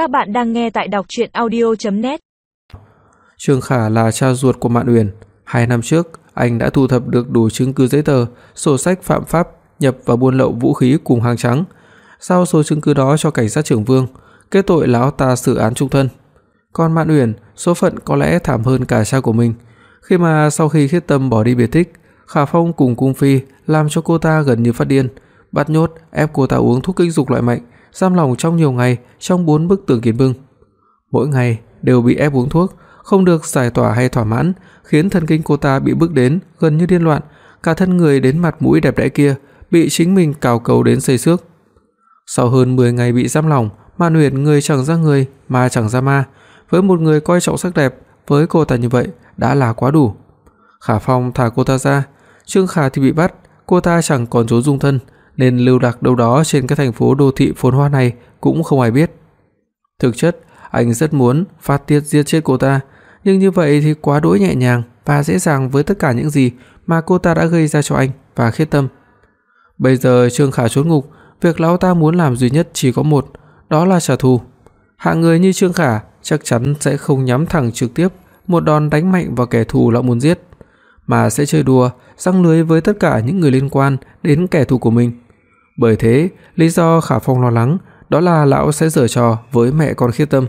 Các bạn đang nghe tại đọc audio net Trương Khả là cha ruột của Mạn Uyển, hai năm trước anh đã thu thập được đủ chứng cứ giấy tờ, sổ sách phạm pháp nhập và buôn lậu vũ khí cùng hàng trắng. Sau số chứng cứ đó cho cảnh sát trưởng Vương, kết tội lão ta xử án trung thân. Còn Mạn Uyển, số phận có lẽ thảm hơn cả cha của mình, khi mà sau khi Khiết Tâm bỏ đi biệt tích, Khả Phong cùng cung phi làm cho cô ta gần như phát điên, bắt nhốt ép cô ta uống thuốc kích dục loại mạnh, giam lỏng trong nhiều ngày trong bốn bức tường kiên bưng. Mỗi ngày đều bị ép uống thuốc, không được giải tỏa hay thỏa mãn, khiến thần kinh cô ta bị bức đến gần như điên loạn, cả thân người đến mặt mũi đẹp đẽ kia bị chính mình cào cấu đến xây xước. Sau hơn 10 ngày bị giam lỏng, Mạn Uyển người chẳng ra người mà chẳng ra ma, với một người coi trọng sắc đẹp, với cô ta như vậy đã là quá đủ. Khả Phong thả cô ta ra, Trương Khả thì bị bắt, cô ta chẳng còn chỗ dung thân, nên lưu lạc đâu đó trên cái thành phố đô thị phồn hoa này cũng không ai biết. Thực chất, anh rất muốn phát tiết giết chết cô ta, nhưng như vậy thì quá đỗi nhẹ nhàng và dễ dàng với tất cả những gì mà cô ta đã gây ra cho anh và Khiết Tâm. Bây giờ Trương Khả trốn ngục, việc lão ta muốn làm duy nhất chỉ có một, đó là trả thù. Hạng người như Trương Khả chắc chắn sẽ không nhắm thẳng trực tiếp một đòn đánh mạnh vào kẻ thù lão muốn giết, mà sẽ chơi đùa, răng lưới với tất cả những người liên quan đến kẻ thù của mình. Bởi thế, lý do Khả Phong lo lắng đó là lão sẽ giở trò với mẹ con Khiết Tâm.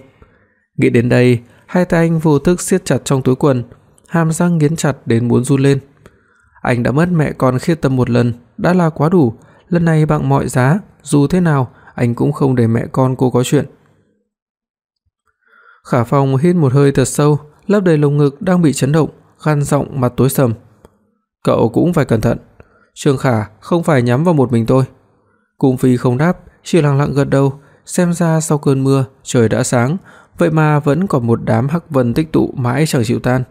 Nghĩ đến đây, hai tay anh vô thức siết chặt trong túi quần, hàm răng nghiến chặt đến muốn run lên. Anh đã mất mẹ con Khiết Tâm một lần, đã là quá đủ, lần này bằng mọi giá, dù thế nào anh cũng không để mẹ con cô có chuyện. Khả Phong hít một hơi thật sâu, lớp đầy lồng ngực đang bị chấn động, gằn giọng mặt tối sầm. Cậu cũng phải cẩn thận. Trương Khả không phải nhắm vào một mình tôi. Cung Phi không đáp, chỉ lặng lặng gật đầu, xem ra sau cơn mưa trời đã sáng, vậy mà vẫn còn một đám hắc vân tích tụ mãi chẳng chịu tan.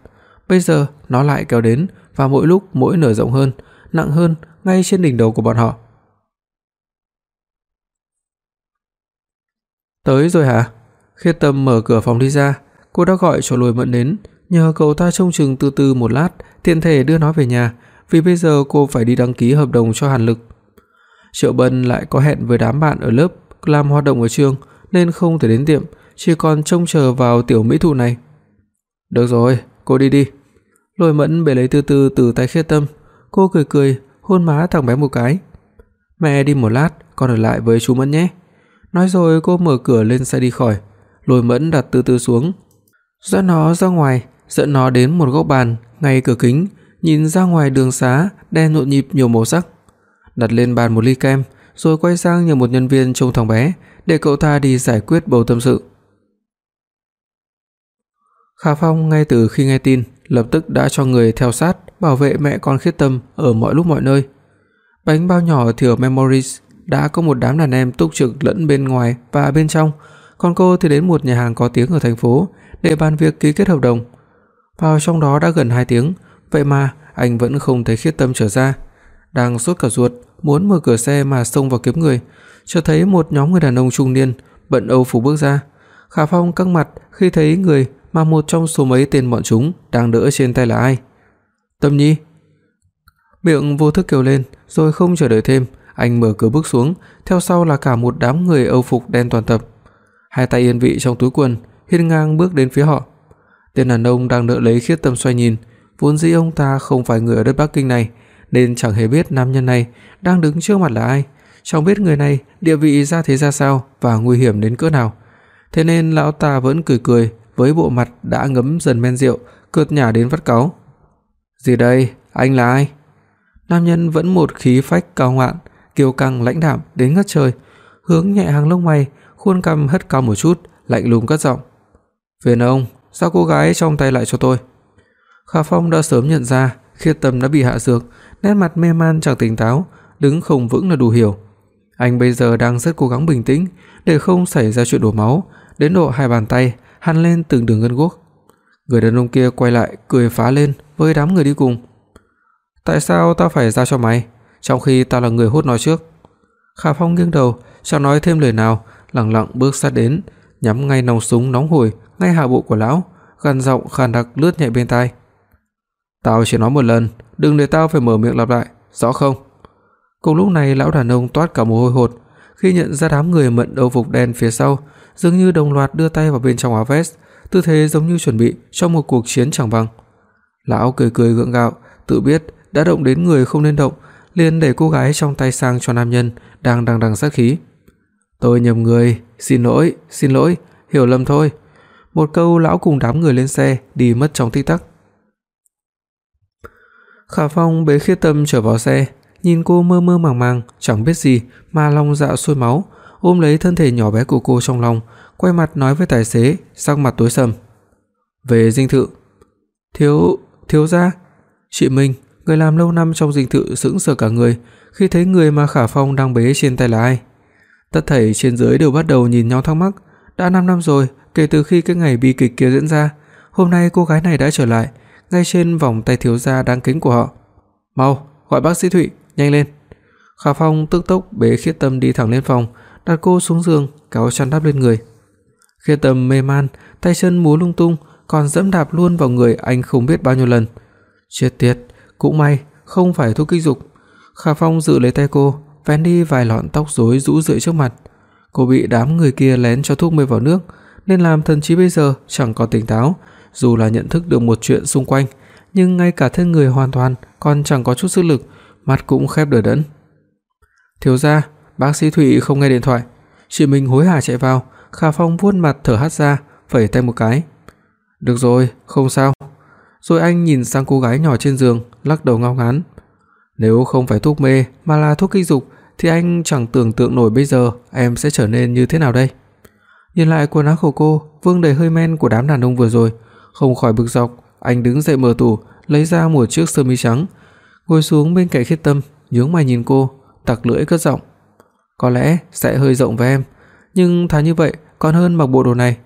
Bây giờ nó lại kéo đến và mỗi lúc mỗi nở rộng hơn, nặng hơn ngay trên đỉnh đầu của bọn họ. Tới rồi hả? Khiết Tâm mở cửa phòng đi ra, cô đã gọi cho Lôi Mẫn đến, nhờ cậu ta trông chừng từ từ một lát, tiện thể đưa nó về nhà, vì bây giờ cô phải đi đăng ký hợp đồng cho Hàn Lực. Triệu Bân lại có hẹn với đám bạn ở lớp làm hoạt động ở trường nên không thể đến tiệm, chỉ còn trông chờ vào tiểu mỹ thụ này. Được rồi, cô đi đi. Lôi Mẫn bế lấy từ từ từ tay Khiết Tâm, cô cười cười, hôn má thằng bé một cái. Mẹ đi một lát, con ở lại với chú Mẫn nhé. Nói rồi cô mở cửa lên xe đi khỏi. Lôi Mẫn đặt từ từ xuống, dẫn nó ra ngoài, dẫn nó đến một góc bàn ngay cửa kính, nhìn ra ngoài đường xá đen nhộn nhịp nhiều màu sắc. Đặt lên bàn một ly kem, rồi quay sang nhờ một nhân viên trông thằng bé để cậu ta đi giải quyết bầu tâm sự. Khả Phong ngay từ khi nghe tin, lập tức đã cho người theo sát bảo vệ mẹ con Khiết Tâm ở mọi lúc mọi nơi. Bánh bao nhỏ thì ở Memories đã có một đám đàn em túc trực lẫn bên ngoài và bên trong, còn cô thì đến một nhà hàng có tiếng ở thành phố để bàn việc ký kết hợp đồng. Vào trong đó đã gần 2 tiếng, vậy mà anh vẫn không thấy Khiết Tâm trở ra. Đang sốt cả ruột, muốn mở cửa xe mà xông vào kiếm người, chợt thấy một nhóm người đàn ông trung niên bận âu phục bước ra. Khả Phong căng mặt khi thấy người mà một trong số mấy tên bọn chúng đang đỡ trên tay là ai. Tâm Nhi. Miệng vô thức kêu lên, rồi không chờ đợi thêm, anh mở cửa bước xuống, theo sau là cả một đám người âu phục đen toàn tập. Hai tay yên vị trong túi quần, hiên ngang bước đến phía họ. Tên đàn ông đang đỡ lấy Khiết Tâm xoay nhìn, vốn dĩ ông ta không phải người ở đất Bắc Kinh này, nên chẳng hề biết nam nhân này đang đứng trước mặt là ai, chẳng biết người này địa vị ra thế ra sao và nguy hiểm đến cỡ nào. Thế nên lão ta vẫn cười cười với bộ mặt đã ngấm dần men rượu, cợt nhả đến vắt cáu. "Gì đây, anh là ai?" Nam nhân vẫn một khí phách cao ngạo, kiêu căng lãnh đạm đến ngất trời, hướng nhẹ hàng lông mày, khuôn cằm hất cao một chút, lạnh lùng cất giọng. "Phiền ông, giao cô gái trong tay lại cho tôi." Khả Phong đã sớm nhận ra Khiết Tâm đã bị hạ dược, nét mặt mê man chẳng tỉnh táo, đứng không vững là đủ hiểu. Anh bây giờ đang rất cố gắng bình tĩnh để không xảy ra chuyện đổ máu, đến độ hai bàn tay hằn lên từng đường gân guốc. Người đàn ông kia quay lại cười phá lên với đám người đi cùng. "Tại sao ta phải ra cho mày, trong khi ta là người hút nói trước?" Khả Phong nghiêng đầu, chẳng nói thêm lời nào, lặng lặng bước sát đến, nhắm ngay nòng súng nóng hổi ngay hạ bộ của lão, gằn giọng khàn đặc lướt nhẹ bên tai. "Tao chỉ nói một lần, đừng để tao phải mở miệng lặp lại, rõ không?" Cùng lúc này lão đàn ông toát cả mồ hôi hột khi nhận ra đám người mận âu phục đen phía sau, dường như đồng loạt đưa tay vào bên trong áo vest, tư thế giống như chuẩn bị cho một cuộc chiến chẳng bằng. Lão cười cười gượng gạo, tự biết đã động đến người không nên động, liền để cô gái trong tay sang cho nam nhân đang đằng đằng sát khí. "Tôi nhầm người, xin lỗi, xin lỗi, hiểu lầm thôi." Một câu lão cùng đám người lên xe đi mất trong tích tắc. Khả Phong bế Khiết Tâm trở vào xe, nhìn cô mơ mơ màng màng, chẳng biết gì mà lòng dạ sôi máu, ôm lấy thân thể nhỏ bé của cô trong lòng, quay mặt nói với tài xế, sắc mặt tối sầm. "Về dinh thự." "Thiếu, thiếu gia." Chị Minh, người làm lâu năm trong dinh thự sững sờ cả người khi thấy người mà Khả Phong đang bế trên tay là ai. Tất thảy trên dưới đều bắt đầu nhìn nhau thắc mắc, đã 5 năm rồi kể từ khi cái ngày bi kịch kia diễn ra, hôm nay cô gái này đã trở lại, ngay trên vòng tay thiếu gia đáng kính của họ. "Mau, gọi bác sĩ Thụy, nhanh lên." Khả Phong tức tốc bế Khiết Tâm đi thẳng lên phòng, đặt cô xuống giường, kéo chăn đắp lên người. Khiết Tâm mê man, tay chân múa lung tung, còn dẫm đạp luôn vào người anh không biết bao nhiêu lần. Chết tiệt, cũng may không phải thuốc kích dục. Khả Phong giữ lấy tay cô, vén đi vài lọn tóc rối rũ rượi trước mặt. Cô bị đám người kia lén cho thuốc mê vào nước, nên làm thần trí bây giờ chẳng còn tỉnh táo, dù là nhận thức được một chuyện xung quanh, nhưng ngay cả thân người hoàn toàn còn chẳng có chút sức lực, mắt cũng khép đờ đẫn. "Thiếu gia, bác sĩ Thụy không nghe điện thoại." Chị Minh hối hả chạy vào, Khả Phong vuốt mặt thở hắt ra, phẩy tay một cái. "Được rồi, không sao." Rồi anh nhìn sang cô gái nhỏ trên giường, lắc đầu ngao ngán. Nếu không phải thuốc mê mà là thuốc kích dục thì anh chẳng tưởng tượng nổi bây giờ em sẽ trở nên như thế nào đây. Nhìn lại quần áo của cô, vương đầy hơi men của đám đàn ông vừa rồi, không khỏi bực dọc, anh đứng dậy mở tủ, lấy ra một chiếc sơ mi trắng, ngồi xuống bên cạnh Khiết Tâm, nhướng mày nhìn cô, tặc lưỡi cất giọng. Có lẽ sẽ hơi rộng với em, nhưng thà như vậy còn hơn mặc bộ đồ này.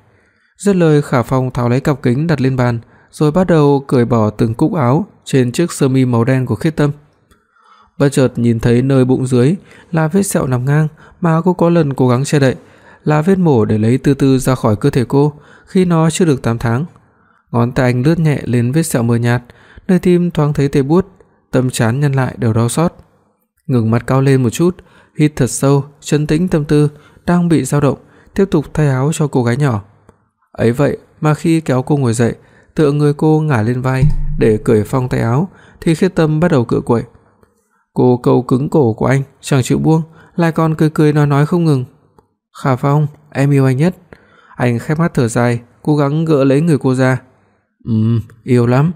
Dứt lời Khả Phong tháo lấy cặp kính đặt lên bàn, rồi bắt đầu cởi bỏ từng cúc áo trên chiếc sơ mi màu đen của Khiết Tâm. Bất chợt nhìn thấy nơi bụng dưới là vết sẹo nằm ngang mà cô có lần cố gắng che đậy, là vết mổ để lấy từ từ ra khỏi cơ thể cô khi nó chưa được 8 tháng. Ngón tay anh lướt nhẹ lên vết sẹo mờ nhạt, nơi tim thoáng thấy tê buốt, tâm trán nhăn lại đều đau xót. Ngẩng mặt cao lên một chút, hít thật sâu, trấn tĩnh tâm tư đang bị dao động, tiếp tục thay áo cho cô gái nhỏ. Ấy vậy mà khi kéo cô ngồi dậy, tựa người cô ngả lên vai để cởi phong tay áo thì Khiết Tâm bắt đầu cựa quậy. Cô câu cứng cổ của anh, chẳng chịu buông, lại còn cười cười nói nói không ngừng. "Khả Phong, em yêu anh nhất." Anh khép mắt thở dài, cố gắng gỡ lấy người cô ra. "Ừm, yêu lắm."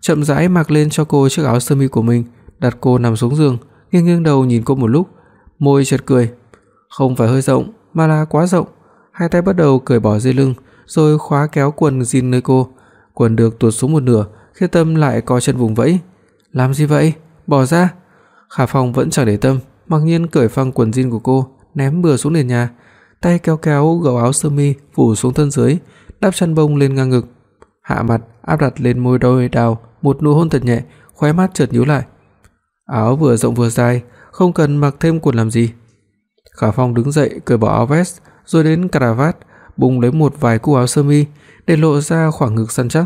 Chậm rãi mặc lên cho cô chiếc áo sơ mi của mình, đặt cô nằm xuống giường, nghiêng nghiêng đầu nhìn cô một lúc, môi chợt cười. Không phải hơi rộng, mà là quá rộng. Hai tay bắt đầu cởi bỏ dây lưng, rồi khóa kéo quần jean nơi cô. Quần được tuột xuống một nửa, Khi Tâm lại co chân vùng vẫy. "Làm gì vậy? Bỏ ra." Khả Phong vẫn chẳng để tâm, mặc nhiên cởi phăng quần jean của cô, ném bừa xuống nền nhà, tay kéo kéo gấu áo sơ mi phủ xuống thân dưới, đắp chăn bông lên ngang ngực, hạ mặt áp đặt lên môi đôi đào một nụ hôn thật nhẹ, khóe mắt chợt nhíu lại. Áo vừa rộng vừa dài, không cần mặc thêm quần làm gì. Khả Phong đứng dậy cởi bỏ áo vest, rồi đến cà vạt, bung lấy một vài cúc áo sơ mi để lộ ra khoảng ngực săn chắc.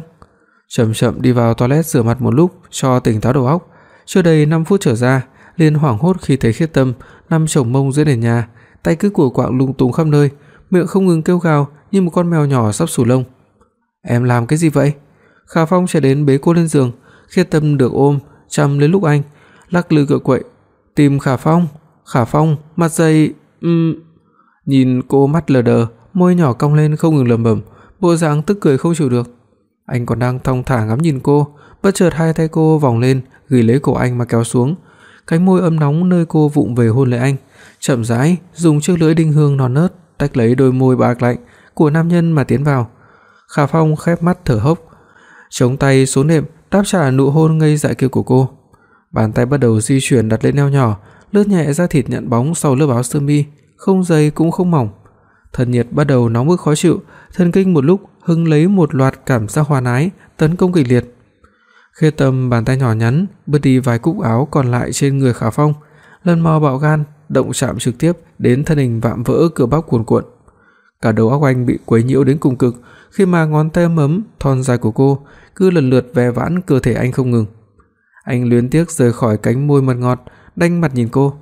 Chậm chậm đi vào toilet rửa mặt một lúc cho tỉnh táo đầu óc, chưa đầy 5 phút trở ra, liền hoảng hốt khi thấy Khiết Tâm nằm chồng mông dưới nền nhà, tay cứ của quạng lung tung khắp nơi, miệng không ngừng kêu gào như một con mèo nhỏ sắp sù lông. "Em làm cái gì vậy?" Khả Phong chạy đến bế cô lên giường, Khiết Tâm được ôm, chăm lấy lúc anh, lắc lư cựa quậy, tìm Khả Phong, Khả Phong, mặt dày, ừm. Nhìn cô mắt lờ đờ, môi nhỏ cong lên không ngừng lẩm bẩm, bộ dạng tức cười không chịu được. Anh còn đang thong thả ngắm nhìn cô, bất chợt hai tay cô vòng lên, gỉ lấy cổ anh mà kéo xuống, cánh môi ấm nóng nơi cô vụng về hôn lấy anh, chậm rãi dùng chiếc lưỡi đinh hương non nớt tách lấy đôi môi bạc lạnh của nam nhân mà tiến vào. Khả Phong khép mắt thở hốc, chống tay xuống nệm đáp trả nụ hôn ngây dại kia của cô. Bàn tay bắt đầu di chuyển đặt lên eo nhỏ, lướt nhẹ da thịt nhận bóng sau lớp áo sơ mi, không dày cũng không mỏng. Thân nhiệt bắt đầu nóng bức khó chịu, thần kinh một lúc hưng lấy một loạt cảm giác hoa ái, tấn công kịch liệt. Khê Tâm bàn tay nhỏ nhắn bứt đi vài cúc áo còn lại trên người Khả Phong, lần mò bạo gan, động chạm trực tiếp đến thân hình vạm vỡ cơ bắp cuồn cuộn. Cả đầu óc anh bị quấy nhiễu đến cùng cực, khi mà ngón tay ấm ấm thon dài của cô cứ lần lượt ve vãn cơ thể anh không ngừng. Anh luyến tiếc rời khỏi cánh môi mật ngọt, đanh mặt nhìn cô.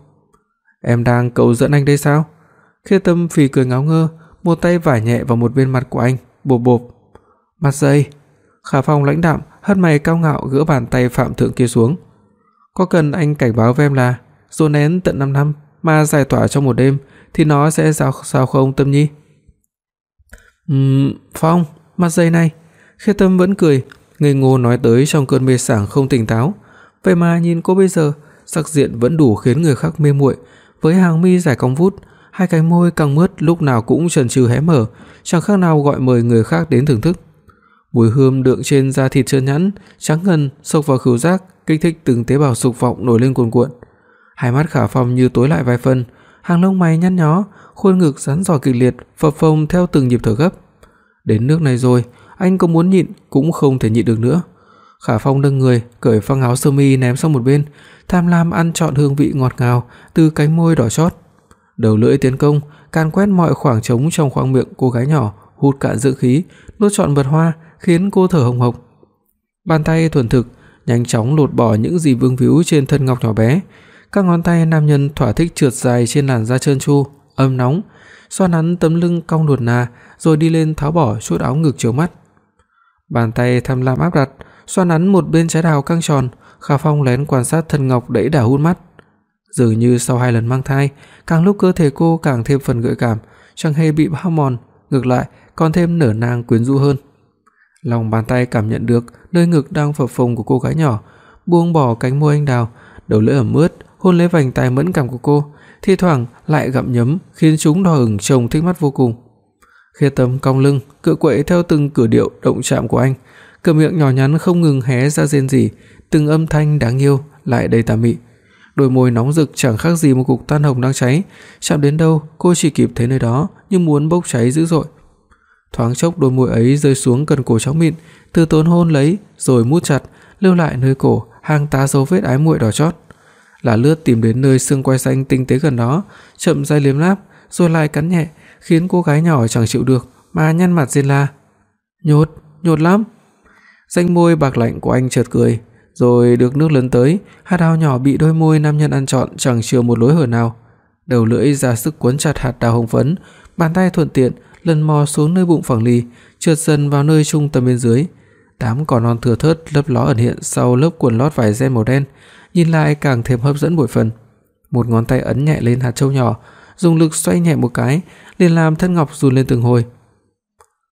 "Em đang cầu dẫn anh đây sao?" Khê Tâm phì cười ngáo ngơ, một tay vả nhẹ vào một bên mặt của anh, bộp bộp. "Mặt dày." Khả Phong lãnh đạm, hất mày cao ngạo gỡ bàn tay Phạm Thượng kia xuống. "Có cần anh cảnh báo với em là dồn nén tận 5 năm mà giải tỏa trong một đêm thì nó sẽ sao sao không Tâm Nhi?" "Ừm, Phong, mặt dày này." Khê Tâm vẫn cười, ngây ngô nói tới trong cơn mê sảng không tỉnh táo. Vậy mà nhìn cô bây giờ, sắc diện vẫn đủ khiến người khác mê muội, với hàng mi dài cong vút, hai cánh môi căng mướt lúc nào cũng trần trừ hé mở, chẳng khác nào gọi mời người khác đến thưởng thức. Mùi hương đượm trên da thịt trơn nhẵn, trắng ngần xộc vào khứu giác, kích thích từng tế bào dục vọng nổi lên cuồn cuộn. Hai mắt Khả Phong như tối lại vài phần, hàng lông mày nhăn nhó, khuôn ngực rắn giò kịch liệt, phập phồng theo từng nhịp thở gấp. Đến nước này rồi, anh có muốn nhịn cũng không thể nhịn được nữa. Khả Phong nâng người, cởi phăng áo sơ mi ném sang một bên, tham lam ăn trọn hương vị ngọt ngào từ cánh môi đỏ chót. Đầu lưỡi tiến công, can quét mọi khoảng trống trong khoang miệng cô gái nhỏ, hút cạn dưỡng khí, nuốt trọn vật hoa, khiến cô thở hồng hộc. Bàn tay thuần thực nhanh chóng lột bỏ những gì vương víu trên thân ngọc nhỏ bé. Các ngón tay nam nhân thỏa thích trượt dài trên làn da trơn tru, ấm nóng, xoa nắn tấm lưng cong nuột nà, rồi đi lên tháo bỏ chút áo ngực chiếu mắt. Bàn tay tham lam áp đặt, xoa nắn một bên trái đào căng tròn, Khả Phong lén quan sát thân ngọc đẫy đà hút mắt. Dường như sau hai lần mang thai, càng lúc cơ thể cô càng thêm phần gợi cảm, chẳng hề bị hao mòn, ngược lại còn thêm nở nang quyến rũ hơn. Lòng bàn tay cảm nhận được nơi ngực đang phập phồng của cô gái nhỏ, buông bỏ cánh môi anh đào, đầu lưỡi ẩm ướt hôn lấy vành tai mẫn cảm của cô, thi thoảng lại gặm nhấm khiến chúng đỏ ửng trông thích mắt vô cùng. Khê Tâm cong lưng, cựa quậy theo từng cử điệu động chạm của anh, cửa miệng nhỏ nhắn không ngừng hé ra rên rỉ, từng âm thanh đáng yêu lại đầy tà mị. Đôi môi nóng rực chẳng khác gì một cục than hồng đang cháy, chạm đến đâu cô chỉ kịp thấy nơi đó như muốn bốc cháy dữ dội. Thoáng chốc đôi môi ấy rơi xuống gần cổ cháu mịn, từ tốn hôn lấy rồi mút chặt, lưu lại nơi cổ hàng tá dấu vết ái muội đỏ chót. Là lướt tìm đến nơi xương quai xanh tinh tế gần đó, chậm rãi liếm láp, rồi lại cắn nhẹ, khiến cô gái nhỏ chẳng chịu được mà nhăn mặt rên la. "Nhột, nhột lắm." Danh môi bạc lạnh của anh chợt cười, rồi được nước lớn tới, hạt đào nhỏ bị đôi môi nam nhân ăn trọn chẳng chừa một lối hở nào. Đầu lưỡi ra sức cuốn chặt hạt đào hồng phấn, bàn tay thuận tiện lần mò xuống nơi bụng phẳng lì, trượt dần vào nơi trung tâm bên dưới. Đám cỏ non thừa thớt lấp ló ẩn hiện sau lớp quần lót vải ren màu đen, nhìn lại càng thêm hấp dẫn bội phần. Một ngón tay ấn nhẹ lên hạt châu nhỏ, dùng lực xoay nhẹ một cái, liền làm thân ngọc run lên từng hồi.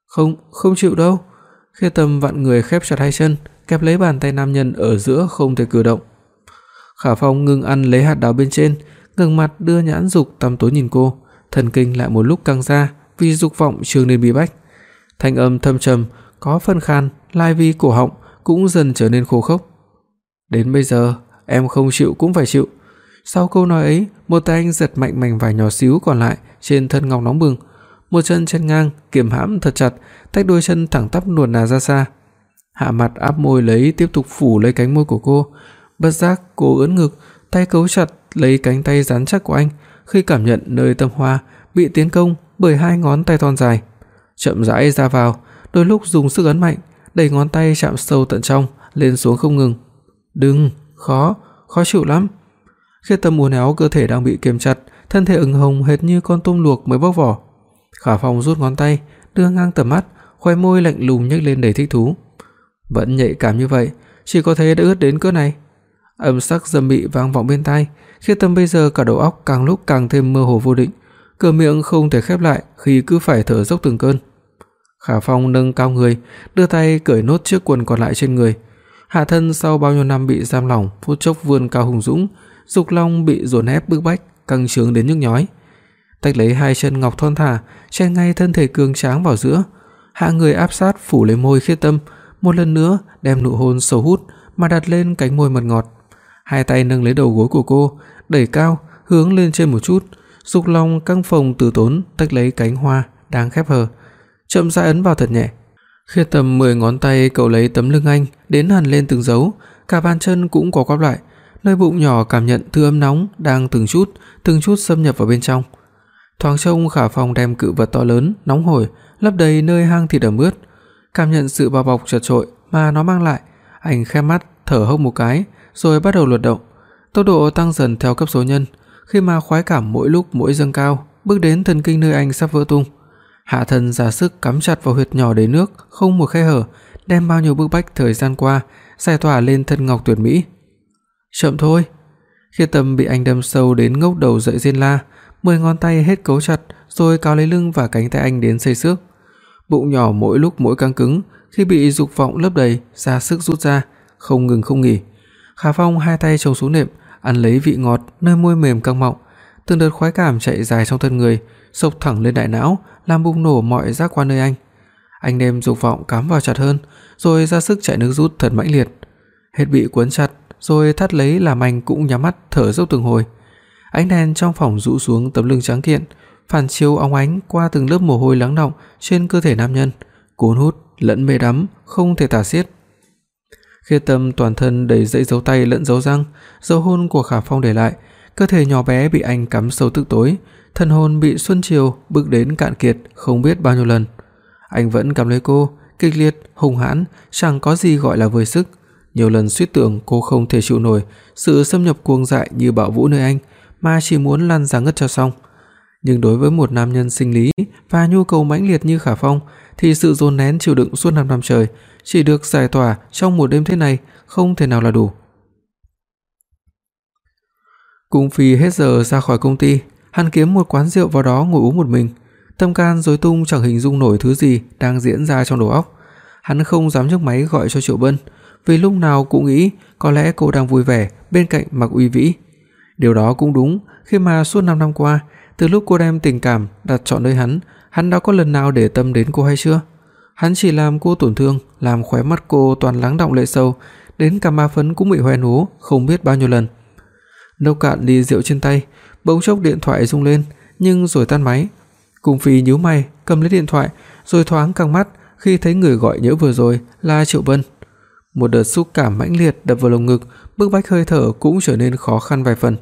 "Không, không chịu đâu." Khê Tâm vặn người khép chặt hai chân, kẹp lấy bàn tay nam nhân ở giữa không thể cử động. Khả Phong ngừng ăn lấy hạt đào bên trên, ngẩng mặt đưa nhãn dục tăm tối nhìn cô, thần kinh lại một lúc căng ra vì dục vọng trường nên bị bách. Thanh âm thâm trầm, có phần khan, lai vi cổ họng cũng dần trở nên khô khốc. Đến bây giờ, em không chịu cũng phải chịu. Sau câu nói ấy, một tay anh giật mạnh mảnh vải nhỏ xíu còn lại trên thân ngọc nóng bừng, một chân chen ngang, kiềm hãm thật chặt, tách đôi chân thẳng tắp luồn nà ra xa. Hạ mặt áp môi lấy tiếp tục phủ lấy cánh môi của cô, bất giác cô ưỡn ngực, tay cấu chặt lấy cánh tay rắn chắc của anh, khi cảm nhận nơi tâm hoa bị tiến công bởi hai ngón tay thon dài. Chậm rãi ra vào, đôi lúc dùng sức ấn mạnh, đẩy ngón tay chạm sâu tận trong, lên xuống không ngừng. "Đừng, khó, khó chịu lắm." Khi tâm uốn éo cơ thể đang bị kiềm chặt, thân thể ửng hồng hệt như con tôm luộc mới bóc vỏ. Khả Phong rút ngón tay, đưa ngang tầm mắt, khóe môi lạnh lùng nhếch lên đầy thích thú. Vẫn nhạy cảm như vậy, chỉ có thế đã ướt đến cỡ này. Âm sắc dâm mị vang vọng bên tai, khi Tâm bây giờ cả đầu óc càng lúc càng thêm mơ hồ vô định, cửa miệng không thể khép lại khi cứ phải thở dốc từng cơn. Khả Phong nâng cao người, đưa tay cởi nốt chiếc quần còn lại trên người. Hạ thân sau bao nhiêu năm bị giam lỏng, phút chốc vươn cao hùng dũng, dục long bị dồn ép bức bách, căng trướng đến nhức nhói. Tách lấy hai chân ngọc thon thả, chen ngay thân thể cường tráng vào giữa, hạ người áp sát phủ lấy môi khiết tâm, một lần nữa đem nụ hôn sâu hút mà đặt lên cánh môi mật ngọt. Hai tay nâng lấy đầu gối của cô, đẩy cao, hướng lên trên một chút, dục lòng căng phồng từ tốn tách lấy cánh hoa đang khép hờ, chậm rãi ấn vào thật nhẹ. Khi tầm 10 ngón tay cậu lấy tấm lưng anh đến hằn lên từng dấu, cả bàn chân cũng có quắp lại, nơi bụng nhỏ cảm nhận thứ ấm nóng đang từng chút, từng chút xâm nhập vào bên trong. Thoáng trông Khả Phong đem cự vật to lớn, nóng hổi lấp đầy nơi hang thịt ẩm ướt, cảm nhận sự bao bọc chật chội mà nó mang lại, anh khép mắt, thở hốc một cái, rồi bắt đầu luật động. Tốc độ tăng dần theo cấp số nhân, khi mà khoái cảm mỗi lúc mỗi dâng cao, bước đến thần kinh nơi anh sắp vỡ tung. Hạ thân ra sức cắm chặt vào huyệt nhỏ đầy nước, không một khe hở, đem bao nhiêu bức bách thời gian qua giải tỏa lên thân ngọc tuyệt mỹ. Chậm thôi. Khi Tâm bị anh đâm sâu đến ngốc đầu dậy rên la, mười ngón tay hết cấu chặt rồi cao lấy lưng và cánh tay anh đến xây xước. Bụng nhỏ mỗi lúc mỗi căng cứng, khi bị dục vọng lấp đầy, ra sức rút ra, không ngừng không nghỉ. Khả Phong hai tay chống xuống nệm, ăn lấy vị ngọt nơi môi mềm căng mọng, từng đợt khoái cảm chạy dài trong thân người, xộc thẳng lên đại não, làm bùng nổ mọi giác quan nơi anh. Anh đem dục vọng cắm vào chặt hơn, rồi ra sức chạy nước rút thật mãnh liệt. Hết bị cuốn chặt, rồi thắt lấy làm anh cũng nhắm mắt thở dốc từng hồi. Ánh đèn trong phòng rũ xuống tấm lưng trắng kiện, phản chiếu óng ánh qua từng lớp mồ hôi lắng đọng trên cơ thể nam nhân, cuốn hút lẫn mê đắm, không thể tả xiết. Khiết Tâm toàn thân đầy dẫy dấu tay lẫn dấu răng, dấu hôn của Khả Phong để lại, cơ thể nhỏ bé bị anh cắm sâu tức tối, thân hồn bị Xuân Triều bức đến cạn kiệt không biết bao nhiêu lần. Anh vẫn cầm lấy cô, kịch liệt, hùng hãn, chẳng có gì gọi là vừa sức. Nhiều lần suýt tưởng cô không thể chịu nổi sự xâm nhập cuồng dại như bạo vũ nơi anh, mà chỉ muốn lăn ra ngất cho xong. Nhưng đối với một nam nhân sinh lý và nhu cầu mãnh liệt như Khả Phong thì sự dồn nén chịu đựng suốt 5 năm trời chỉ được giải tỏa trong một đêm thế này không thể nào là đủ. Cung Phi hết giờ ra khỏi công ty, hắn kiếm một quán rượu vào đó ngồi uống một mình. Tâm can rối tung chẳng hình dung nổi thứ gì đang diễn ra trong đầu óc. Hắn không dám nhấc máy gọi cho Triệu Bân, vì lúc nào cũng nghĩ có lẽ cô đang vui vẻ bên cạnh Mạc Uy Vĩ. Điều đó cũng đúng, khi mà suốt 5 năm qua, từ lúc cô đem tình cảm đặt chọn nơi hắn, hắn đã có lần nào để tâm đến cô hay chưa? Hắn chỉ làm cô tổn thương, làm khóe mắt cô toàn lắng đọng lệ sâu, đến cả ma phấn cũng bị hoen hố không biết bao nhiêu lần. Nốc cạn ly rượu trên tay, bỗng chốc điện thoại rung lên, nhưng rồi tắt máy. Cung Phi nhíu mày, cầm lấy điện thoại, rồi thoáng căng mắt khi thấy người gọi nhỡ vừa rồi là Triệu Vân. Một đợt xúc cảm mãnh liệt đập vào lồng ngực, bức bách hơi thở cũng trở nên khó khăn vài phần.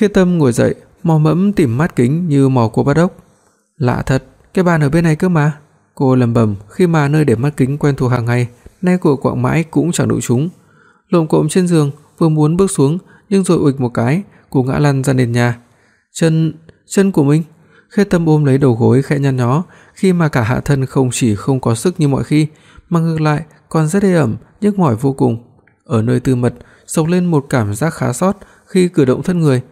Khi Tâm ngồi dậy, mò mẫm tìm mắt kính như mò của bắt ốc. Lạ thật, cái bàn ở bên này cơ mà. Cô lẩm bẩm khi mà nơi để mắt kính quen thuộc hàng ngày, nay của quạng mãi cũng chẳng đủ chúng. Lồm cộm trên giường, vừa muốn bước xuống, nhưng rồi uịch một cái, cô ngã lăn ra nền nhà. Chân, chân của mình. Khê Tâm ôm lấy đầu gối khẽ nhăn nhó, khi mà cả hạ thân không chỉ không có sức như mọi khi, mà ngược lại còn rất ê ẩm, nhức mỏi vô cùng. Ở nơi tư mật, sộc lên một cảm giác khá sót khi cử động thân người.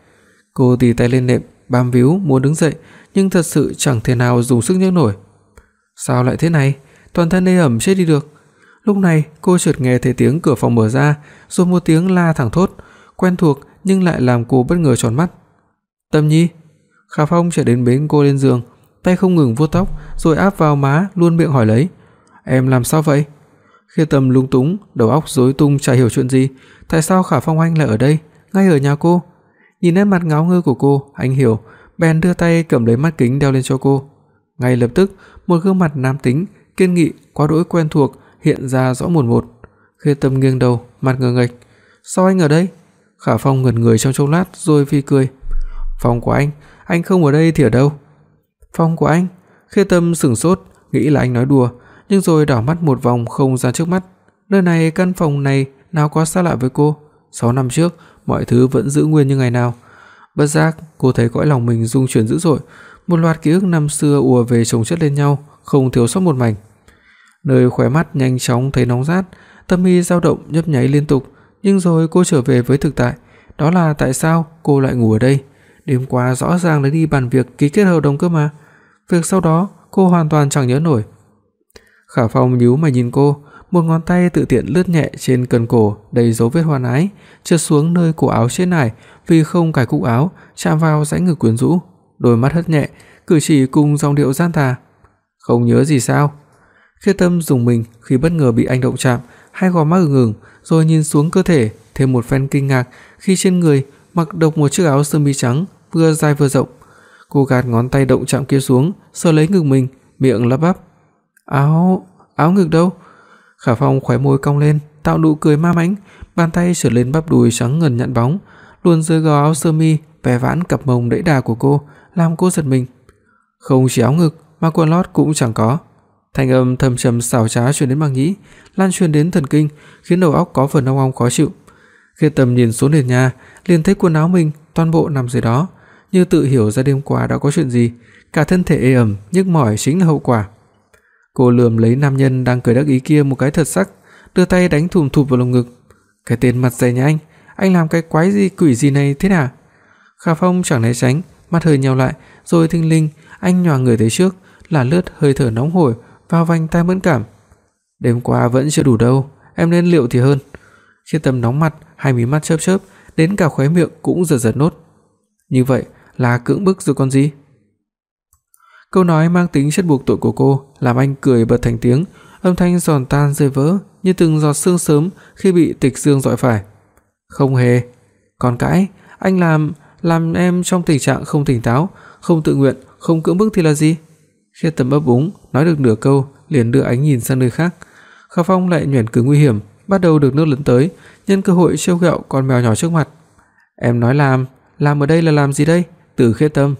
Cô tì tay lên nệm, bám víu muốn đứng dậy, nhưng thật sự chẳng thể nào dùng sức nhấc nổi. Sao lại thế này? Toàn thân ê ẩm chết đi được. Lúc này, cô chợt nghe thấy tiếng cửa phòng mở ra, rồi một tiếng la thẳng thốt, quen thuộc nhưng lại làm cô bất ngờ tròn mắt. "Tâm Nhi." Khả Phong chạy đến bế cô lên giường, tay không ngừng vuốt tóc, rồi áp vào má, luôn miệng hỏi lấy, "Em làm sao vậy?" Khi Tâm lúng túng, đầu óc rối tung chả hiểu chuyện gì, tại sao Khả Phong anh lại ở đây, ngay ở nhà cô? Nhìn nét mặt ngáo ngơ của cô, anh hiểu, bèn đưa tay cầm lấy mắt kính đeo lên cho cô. Ngay lập tức, một gương mặt nam tính, kiên nghị, quá đỗi quen thuộc hiện ra rõ mồn một. Khi Tâm nghiêng đầu, mặt ngơ ngác, "Sao anh ở đây?" Khả Phong ngẩn người trong chốc lát rồi phi cười. "Phòng của anh, anh không ở đây thì ở đâu?" "Phòng của anh?" Khê Tâm sững sốt, nghĩ là anh nói đùa, nhưng rồi đảo mắt một vòng không ra trước mắt. Nơi này căn phòng này nào có xa lạ với cô, 6 năm trước mọi thứ vẫn giữ nguyên như ngày nào. Bất giác, cô thấy cõi lòng mình rung chuyển dữ dội, một loạt ký ức năm xưa ùa về chồng chất lên nhau, không thiếu sót một mảnh. Nơi khóe mắt nhanh chóng thấy nóng rát, tâm y dao động nhấp nháy liên tục, nhưng rồi cô trở về với thực tại, đó là tại sao cô lại ngủ ở đây? Đêm qua rõ ràng là đi bàn việc ký kết hợp đồng cơ mà. Việc sau đó cô hoàn toàn chẳng nhớ nổi. Khả Phong nhíu mày nhìn cô, một ngón tay tự tiện lướt nhẹ trên cần cổ đầy dấu vết hoa ái, trượt xuống nơi cổ áo trên nải vì không cài cúc áo, chạm vào dãy ngực quyến rũ, đôi mắt hất nhẹ, cử chỉ cùng dòng điệu gian tà. Không nhớ gì sao? khi Tâm dùng mình khi bất ngờ bị anh động chạm, hai gò má ửng ửng, rồi nhìn xuống cơ thể, thêm một phen kinh ngạc khi trên người mặc độc một chiếc áo sơ mi trắng vừa dài vừa rộng. Cô gạt ngón tay động chạm kia xuống, sờ lấy ngực mình, miệng lắp bắp. "Áo, áo ngực đâu?" Khả Phong khóe môi cong lên, tạo nụ cười ma mãnh, bàn tay trở lên bắp đùi trắng ngần nhận bóng, luôn dưới gò áo sơ mi vẻ vãn cặp mông đẫy đà của cô, làm cô giật mình. Không chỉ áo ngực mà quần lót cũng chẳng có. Thanh âm thâm trầm xảo trá truyền đến màng nhĩ, lan truyền đến thần kinh, khiến đầu óc có phần ong ong khó chịu. Khi tầm nhìn xuống nền nhà, liền thấy quần áo mình toàn bộ nằm dưới đó, như tự hiểu ra đêm qua đã có chuyện gì, cả thân thể ê ẩm, nhức mỏi chính là hậu quả. Cô lườm lấy nam nhân đang cười đắc ý kia một cái thật sắc, đưa tay đánh thùm thụp vào lồng ngực. Cái tên mặt dày nhà anh, anh làm cái quái gì quỷ gì này thế nào? Khả Phong chẳng né tránh, mắt hơi nheo lại, rồi thình lình anh nhoàng người tới trước, là lướt hơi thở nóng hổi vào vành tai mẫn cảm. Đêm qua vẫn chưa đủ đâu, em nên liệu thì hơn. Khi tâm nóng mặt, hai mí mắt chớp chớp, đến cả khóe miệng cũng giật giật nốt. Như vậy là cưỡng bức rồi còn gì? Câu nói mang tính chất buộc tội của cô làm anh cười bật thành tiếng, âm thanh giòn tan rơi vỡ như từng giọt sương sớm khi bị tịch dương dọi phải. Không hề, còn cãi, anh làm làm em trong tình trạng không tỉnh táo, không tự nguyện, không cưỡng bức thì là gì? Khi Tâm ấp úng, nói được nửa câu, liền đưa ánh nhìn sang nơi khác. Khả Phong lại nhuyễn cử nguy hiểm, bắt đầu được nước lấn tới, nhân cơ hội trêu ghẹo con mèo nhỏ trước mặt. "Em nói làm, làm ở đây là làm gì đây?" Từ Khiết Tâm.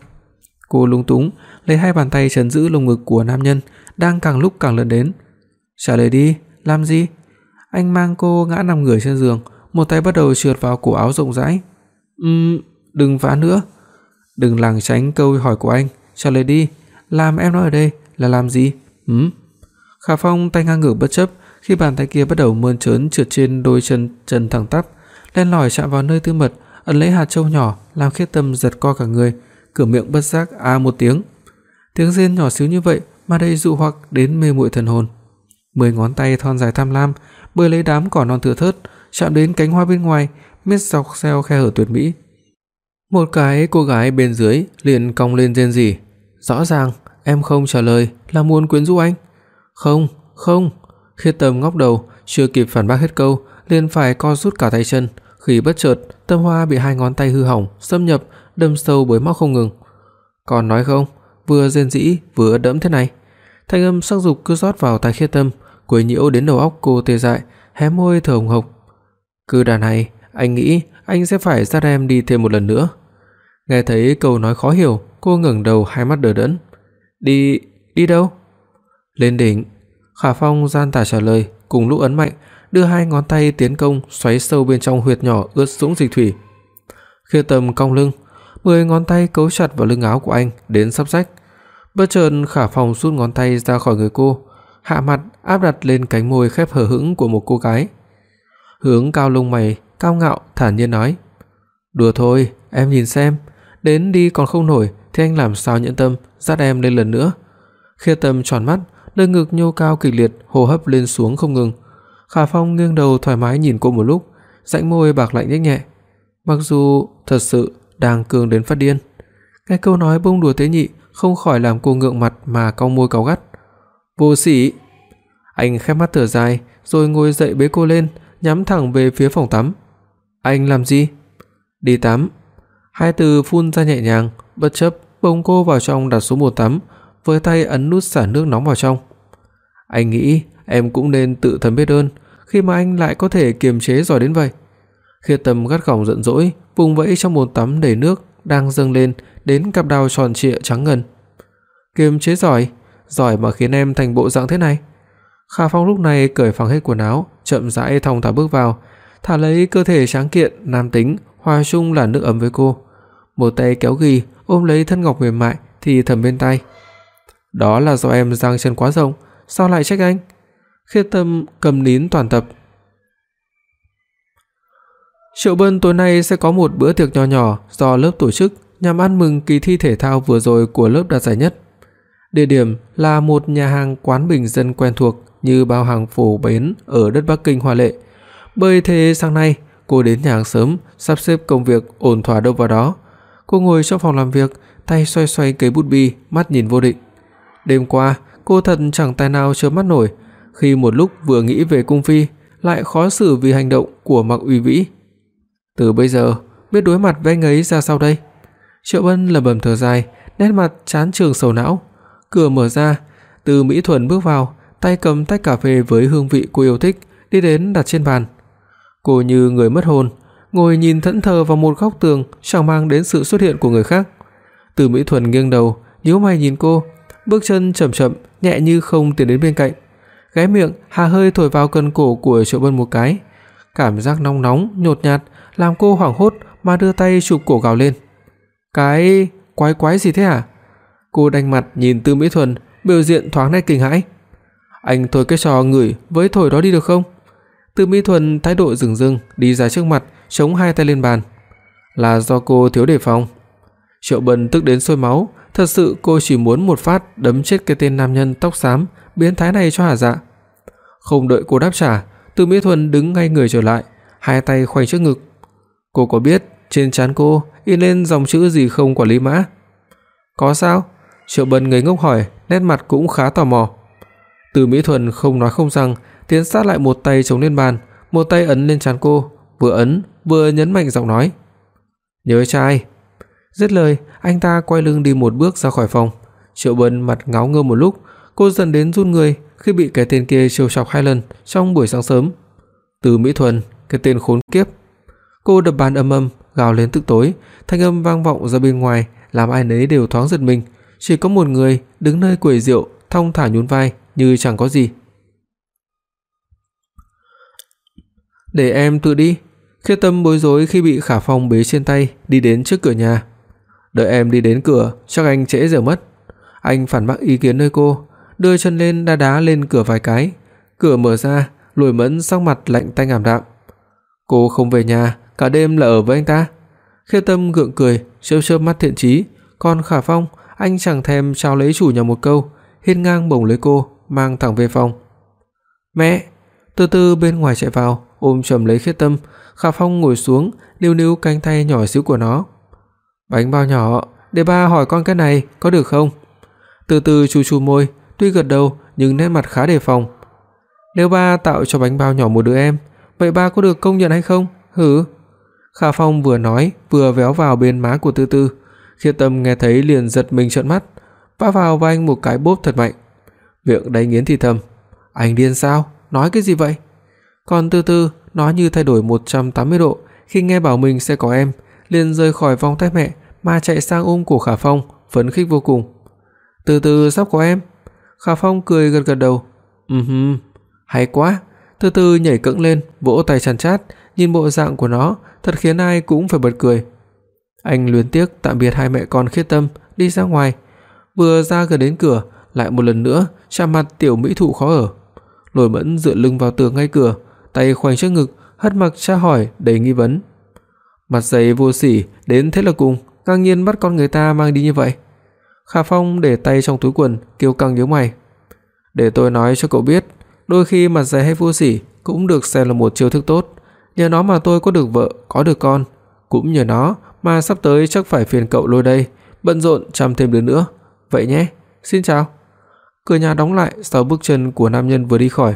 Cô lúng túng, lấy hai bàn tay trấn giữ lồng ngực của nam nhân đang càng lúc càng lớn đến. "Trả lời đi, làm gì?" Anh mang cô ngã nằm ngửa trên giường, một tay bắt đầu trượt vào cổ áo rộng rãi. "Ừm, đừng phá nữa." Đừng lảng tránh câu hỏi của anh, trả lời đi, làm em nói ở đây là làm gì? Hử? Khả Phong tay ngang ngửa bất chấp khi bàn tay kia bắt đầu mơn trớn trượt trên đôi chân chân thẳng tắp, len lỏi chạm vào nơi tư mật, ấn lấy hạt châu nhỏ, làm Khiết Tâm giật co cả người, cửa miệng bất giác a một tiếng. Tiếng rên nhỏ xíu như vậy mà đầy dụ hoặc đến mê muội thần hồn. Mười ngón tay thon dài tham lam bơi lấy đám cỏ non thưa thớt, chạm đến cánh hoa bên ngoài, miết dọc xeo khe hở tuyệt mỹ. Một cái cô gái bên dưới liền cong lên rên rỉ, "Rõ ràng em không trả lời là muốn quyến rũ anh." "Không, không." Khiết Tâm ngóc đầu, chưa kịp phản bác hết câu, liền phải co rút cả tay chân, khi bất chợt, Tâm Hoa bị hai ngón tay hư hỏng xâm nhập, đâm sâu bởi móc không ngừng. "Còn nói không, vừa rên rỉ vừa đẫm thế này." Thanh âm sắc dục cứ rót vào tai Khiết Tâm, quấy nhiễu đến đầu óc cô tê dại, hé môi thở hổn hộc. "Cứ đà này, anh nghĩ anh sẽ phải dắt em đi thêm một lần nữa." Nghe thấy câu nói khó hiểu, cô ngẩng đầu hai mắt đờ đẫn. "Đi, đi đâu?" "Lên đỉnh." Khả Phong gian tà trả lời, cùng lúc ấn mạnh, đưa hai ngón tay tiến công xoáy sâu bên trong huyệt nhỏ ướt sũng dịch thủy. Khê Tâm cong lưng, mười ngón tay cấu chặt vào lưng áo của anh đến sắp rách. Bất chợt Khả Phong rút ngón tay ra khỏi người cô, hạ mặt áp đặt lên cánh môi khép hờ hững của một cô gái. Hướng cao lông mày, cao ngạo thản nhiên nói: "Đùa thôi, em nhìn xem, đến đi còn không nổi thì anh làm sao nhẫn tâm dắt em lên lần nữa." Khê Tâm tròn mắt, lưng ngực nhô cao kịch liệt, hô hấp lên xuống không ngừng. Khả Phong nghiêng đầu thoải mái nhìn cô một lúc, rãnh môi bạc lạnh nhếch nhẹ. Mặc dù thật sự đang cương đến phát điên. Cái câu nói bông đùa tế nhị không khỏi làm cô ngượng mặt mà cong môi cáu gắt. "Vô sỉ." Anh khép mắt thở dài, rồi ngồi dậy bế cô lên, nhắm thẳng về phía phòng tắm. "Anh làm gì?" "Đi tắm." Hai từ phun ra nhẹ nhàng, bất chấp bồng cô vào trong đặt xuống bồn tắm, với tay ấn nút xả nước nóng vào trong. Anh nghĩ em cũng nên tự thầm biết ơn, khi mà anh lại có thể kiềm chế giỏi đến vậy. Khiết Tâm gắt gỏng giận dỗi, vùng vẫy trong bồn tắm đầy nước đang dâng lên đến cặp đào tròn trịa trắng ngần. Kiềm chế giỏi, giỏi mà khiến em thành bộ dạng thế này. Khả Phong lúc này cởi phẳng hết quần áo, chậm rãi thong thả bước vào, thả lấy cơ thể tráng kiện nam tính hòa chung làn nước ấm với cô. Một tay kéo ghì ôm lấy thân ngọc mềm mại thì thầm bên tai. Đó là do em giang chân quá rộng, sao lại trách anh? Khiết Tâm cầm nín toàn tập. Triệu Bân tối nay sẽ có một bữa tiệc nhỏ nhỏ do lớp tổ chức nhằm ăn mừng kỳ thi thể thao vừa rồi của lớp đạt giải nhất. Địa điểm là một nhà hàng quán bình dân quen thuộc như bao hàng phổ biến ở đất Bắc Kinh hoa lệ. Bởi thế sáng nay, cô đến nhà hàng sớm, sắp xếp công việc ổn thỏa đâu vào đó. Cô ngồi trong phòng làm việc, tay xoay xoay cây bút bi, mắt nhìn vô định. Đêm qua, cô thật chẳng tài nào chớp mắt nổi, khi một lúc vừa nghĩ về cung phi, lại khó xử vì hành động của Mạc Uy Vĩ. Từ bây giờ, biết đối mặt với anh ấy ra sao đây? Triệu Bân lẩm bẩm thở dài, nét mặt chán trường sầu não. Cửa mở ra, Từ Mỹ Thuần bước vào, tay cầm tách cà phê với hương vị cô yêu thích, đi đến đặt trên bàn. Cô như người mất hồn, ngồi nhìn thẫn thờ vào một góc tường, chẳng mang đến sự xuất hiện của người khác. Từ Mỹ Thuần nghiêng đầu, nhíu mày nhìn cô, bước chân chậm chậm, nhẹ như không tiến đến bên cạnh. Ghé miệng hà hơi thổi vào cần cổ của Triệu Bân một cái. Cảm giác nóng nóng, nhột nhạt làm cô hoảng hốt mà đưa tay chụp cổ gào lên. Cái quái quái gì thế hả? Cô đanh mặt nhìn Tư Mỹ Thuần, biểu diện thoáng nét kinh hãi. Anh thôi cái trò ngửi với thổi đó đi được không? Tư Mỹ Thuần thái độ rừng rưng đi ra trước mặt, chống hai tay lên bàn. Là do cô thiếu đề phòng. Triệu Bân tức đến sôi máu, thật sự cô chỉ muốn một phát đấm chết cái tên nam nhân tóc xám biến thái này cho hả dạ. Không đợi cô đáp trả, từ Mỹ Thuần đứng ngay người trở lại, hai tay khoanh trước ngực. Cô có biết trên trán cô in lên dòng chữ gì không quản lý mã? Có sao? Triệu Bân ngây ngốc hỏi, nét mặt cũng khá tò mò. Từ Mỹ Thuần không nói không rằng, tiến sát lại một tay chống lên bàn, một tay ấn lên trán cô, vừa ấn vừa nhấn mạnh giọng nói: "Nhớ trai." Dứt lời, anh ta quay lưng đi một bước ra khỏi phòng. Triệu Bân mặt ngáo ngơ một lúc, cô dần đến run người khi bị cái tên kia trêu chọc hai lần trong buổi sáng sớm. Từ Mỹ Thuần, cái tên khốn kiếp. Cô đập bàn ầm ầm, gào lên tức tối, thanh âm vang vọng ra bên ngoài, làm ai nấy đều thoáng giật mình, chỉ có một người đứng nơi quầy rượu, thong thả nhún vai như chẳng có gì. "Để em tự đi." Khiết Tâm bối rối khi bị Khả Phong bế trên tay đi đến trước cửa nhà. "Đợi em đi đến cửa, chắc anh trễ giờ mất." Anh phản bác ý kiến nơi cô, đưa chân lên đá đá lên cửa vài cái. Cửa mở ra, Lôi Mẫn sắc mặt lạnh tanh ảm đạm. "Cô không về nhà, cả đêm là ở với anh ta?" Khiết Tâm gượng cười, chớp chớp mắt thiện chí, còn Khả Phong, anh chẳng thèm chào lấy chủ nhà một câu, hiên ngang bồng lấy cô, mang thẳng về phòng. "Mẹ!" Từ từ bên ngoài chạy vào, ôm chầm lấy Khiết Tâm, Khả Phong ngồi xuống, níu níu cánh tay nhỏ xíu của nó. "Bánh bao nhỏ, để ba hỏi con cái này có được không?" Từ từ chu chu môi, tuy gật đầu nhưng nét mặt khá đề phòng. "Nếu ba tạo cho bánh bao nhỏ một đứa em, vậy ba có được công nhận hay không?" "Hử?" Khả Phong vừa nói, vừa véo vào bên má của Tư Tư. Khiết Tâm nghe thấy liền giật mình trợn mắt, vả vào vai anh một cái bốp thật mạnh. Miệng đầy nghiến thì thầm, "Anh điên sao? Nói cái gì vậy?" Còn Tư Tư nó như thay đổi 180 độ khi nghe bảo mình sẽ có em, liền rời khỏi vòng tay mẹ mà chạy sang ôm cổ Khả Phong, phấn khích vô cùng. "Từ từ sắp có em." Khả Phong cười gật gật đầu. "Ừm hừm, hay quá." Từ từ nhảy cẫng lên, vỗ tay chăn chát, nhìn bộ dạng của nó, thật khiến ai cũng phải bật cười. Anh luyến tiếc tạm biệt hai mẹ con Khiết Tâm, đi ra ngoài. Vừa ra gần đến cửa, lại một lần nữa chạm mặt tiểu mỹ thụ khó ở. Lôi Mẫn dựa lưng vào tường ngay cửa, tay khoanh trước ngực, hất mặc tra hỏi đầy nghi vấn. Mặt dày vô sỉ, đến thế là cùng, ngang nhiên bắt con người ta mang đi như vậy. Khả Phong để tay trong túi quần, kêu căng nhíu mày. "Để tôi nói cho cậu biết, đôi khi mặt dày hay vô sỉ cũng được xem là một chiêu thức tốt, nhờ nó mà tôi có được vợ, có được con, cũng nhờ nó mà sắp tới chắc phải phiền cậu lôi đây, bận rộn chăm thêm đứa nữa. Vậy nhé, xin chào." Cửa nhà đóng lại sau bước chân của nam nhân vừa đi khỏi.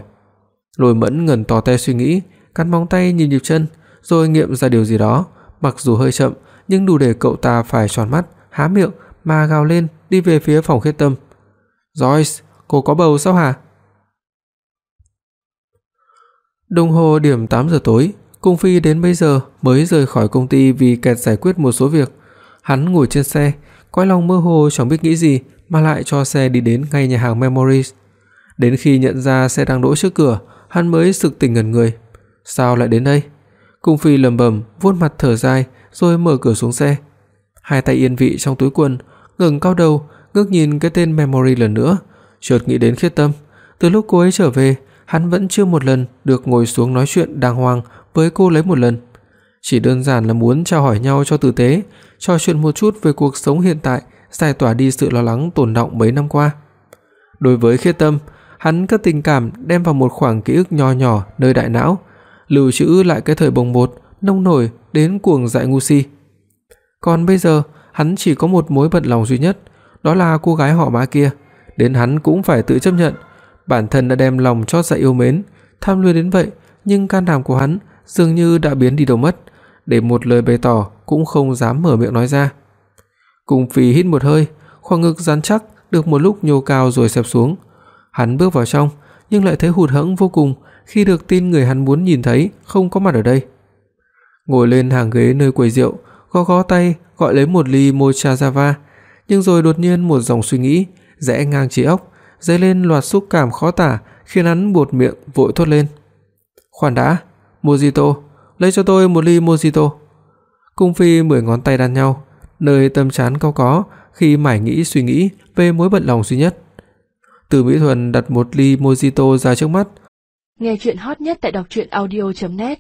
Lôi Mẫn ngẩn to te suy nghĩ, cắn móng tay nhìn nhịp chân, rồi nghiệm ra điều gì đó, mặc dù hơi chậm, nhưng đủ để cậu ta phải tròn mắt, há miệng mà gào lên đi về phía phòng Khiết Tâm. "Joyce, cô có bầu sao hả?" Đồng hồ điểm 8 giờ tối, Cung Phi đến bây giờ mới rời khỏi công ty vì kẹt giải quyết một số việc. Hắn ngồi trên xe, cõi lòng mơ hồ chẳng biết nghĩ gì mà lại cho xe đi đến ngay nhà hàng Memories. Đến khi nhận ra xe đang đỗ trước cửa, hắn mới sực tỉnh ngẩn người. Sao lại đến đây? Cung Phi lẩm bẩm, vuốt mặt thở dài rồi mở cửa xuống xe. Hai tay yên vị trong túi quần, ngẩng cao đầu, ngước nhìn cái tên Memory lần nữa, chợt nghĩ đến Khiết Tâm, từ lúc cô ấy trở về, hắn vẫn chưa một lần được ngồi xuống nói chuyện đàng hoàng với cô lấy một lần. Chỉ đơn giản là muốn chào hỏi nhau cho tử tế, trò chuyện một chút về cuộc sống hiện tại, giải tỏa đi sự lo lắng tồn đọng mấy năm qua. Đối với Khiết Tâm, hắn cất tình cảm đem vào một khoảng ký ức nho nhỏ nơi đại não, lưu trữ lại cái thời bồng bột, nông nổi đến cuồng dại ngu si. Còn bây giờ, hắn chỉ có một mối bận lòng duy nhất, đó là cô gái họ Mã kia, đến hắn cũng phải tự chấp nhận, bản thân đã đem lòng cho dạ yêu mến, tham luyến đến vậy, nhưng can đảm của hắn dường như đã biến đi đâu mất, để một lời bày tỏ cũng không dám mở miệng nói ra. Cung Phi hít một hơi, khoang ngực rắn chắc được một lúc nhô cao rồi sập xuống. Hắn bước vào trong, nhưng lại thấy hụt hẫng vô cùng khi được tin người hắn muốn nhìn thấy không có mặt ở đây. Ngồi lên hàng ghế nơi quầy rượu, gõ gõ tay gọi lấy một ly mocha java, nhưng rồi đột nhiên một dòng suy nghĩ rẽ ngang trí óc, dấy lên loạt xúc cảm khó tả, khiến hắn buột miệng vội thốt lên. "Khoan đã, mojito, lấy cho tôi một ly mojito." Cung Phi mười ngón tay đan nhau, nơi tâm trán cao có khi mải nghĩ suy nghĩ về mối bận lòng duy nhất. Từ Mỹ Thuần đặt một ly mojito ra trước mắt. Nghe truyện hot nhất tại doctruyenaudio.net